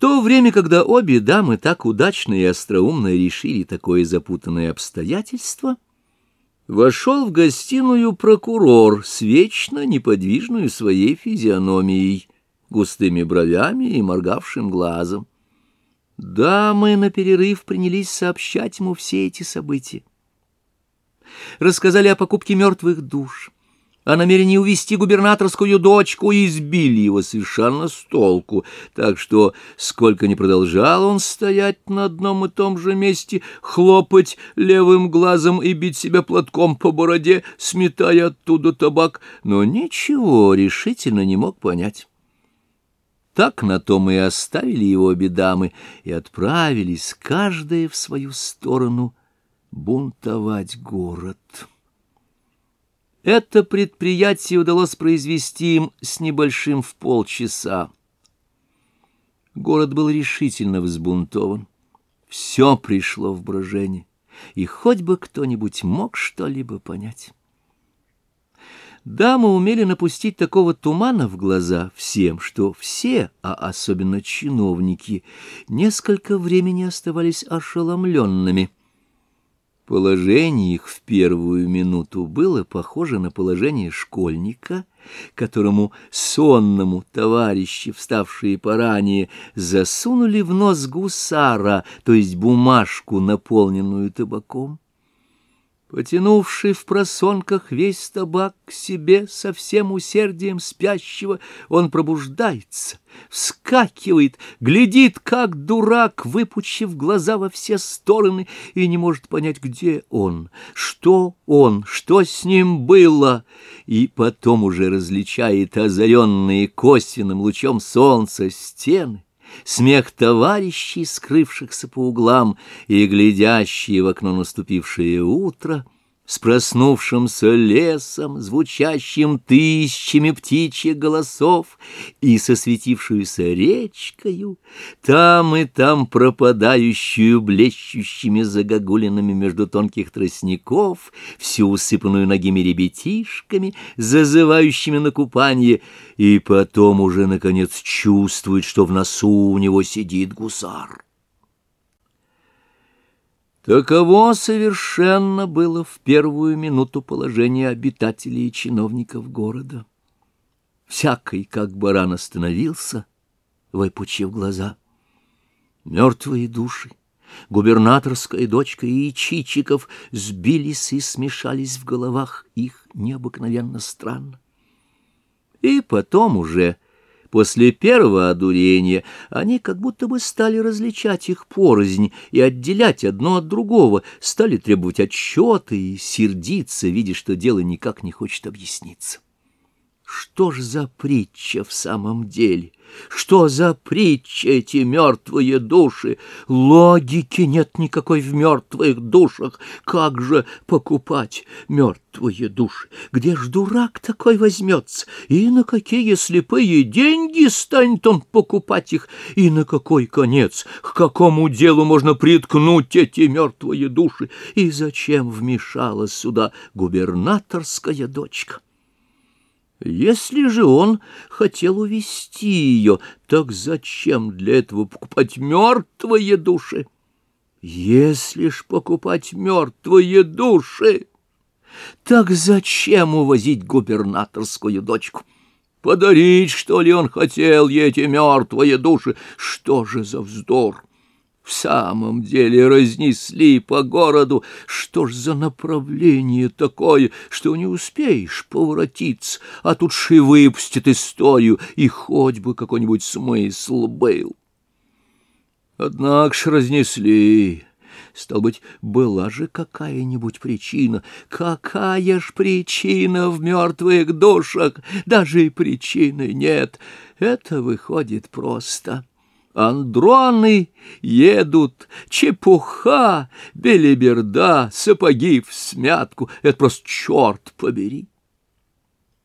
то время, когда обе дамы так удачно и остроумно решили такое запутанное обстоятельство, вошел в гостиную прокурор с вечно неподвижную своей физиономией, густыми бровями и моргавшим глазом. Дамы на перерыв принялись сообщать ему все эти события. Рассказали о покупке мертвых душ, о намерении увести губернаторскую дочку избили его совершенно с толку, так что, сколько ни продолжал он стоять на одном и том же месте, хлопать левым глазом и бить себя платком по бороде, сметая оттуда табак, но ничего решительно не мог понять. Так на том и оставили его обе дамы и отправились, каждая в свою сторону, бунтовать город». Это предприятие удалось произвести им с небольшим в полчаса. Город был решительно взбунтован. Все пришло в брожение, и хоть бы кто-нибудь мог что-либо понять. Дамы умели напустить такого тумана в глаза всем, что все, а особенно чиновники, несколько времени оставались ошеломленными — Положение их в первую минуту было похоже на положение школьника, которому сонному товарищи, вставшие поранее, засунули в нос гусара, то есть бумажку, наполненную табаком. Потянувший в просонках весь табак к себе со всем усердием спящего, он пробуждается, вскакивает, глядит, как дурак, выпучив глаза во все стороны, и не может понять, где он, что он, что с ним было, и потом уже различает озаренные косвенным лучом солнца стены, смех товарищей, скрывшихся по углам и глядящие в окно наступившее утро — с проснувшимся лесом, звучащим тысячами птичьих голосов и со светившуюся речкою, там и там пропадающую блещущими загогулинами между тонких тростников, всю усыпанную ногими ребятишками, зазывающими на купание, и потом уже, наконец, чувствует, что в носу у него сидит гусар. Таково совершенно было в первую минуту положение обитателей и чиновников города. Всякий, как баран, остановился, выпучив глаза. Мертвые души, губернаторская дочка и Чичиков сбились и смешались в головах их необыкновенно странно. И потом уже После первого одурения они как будто бы стали различать их порознь и отделять одно от другого, стали требовать отчета и сердиться, видя, что дело никак не хочет объясниться. Что ж за притча в самом деле? Что за притча эти мертвые души? Логики нет никакой в мертвых душах. Как же покупать мертвые души? Где ж дурак такой возьмется? И на какие слепые деньги станет он покупать их? И на какой конец? К какому делу можно приткнуть эти мертвые души? И зачем вмешалась сюда губернаторская дочка? Если же он хотел увести ее, так зачем для этого покупать мертвые души? Если ж покупать мертвые души, так зачем увозить губернаторскую дочку? Подарить, что ли, он хотел ей эти мертвые души? Что же за вздор? В самом деле разнесли по городу. Что ж за направление такое, что не успеешь поворотиться, а тут ши выпустит историю, и хоть бы какой-нибудь смысл был. Однако ж разнесли. Стал быть, была же какая-нибудь причина. Какая ж причина в мертвых душах? Даже и причины нет. Это выходит просто... Андроны едут, чепуха, белиберда, сапоги в смятку. Это просто черт побери.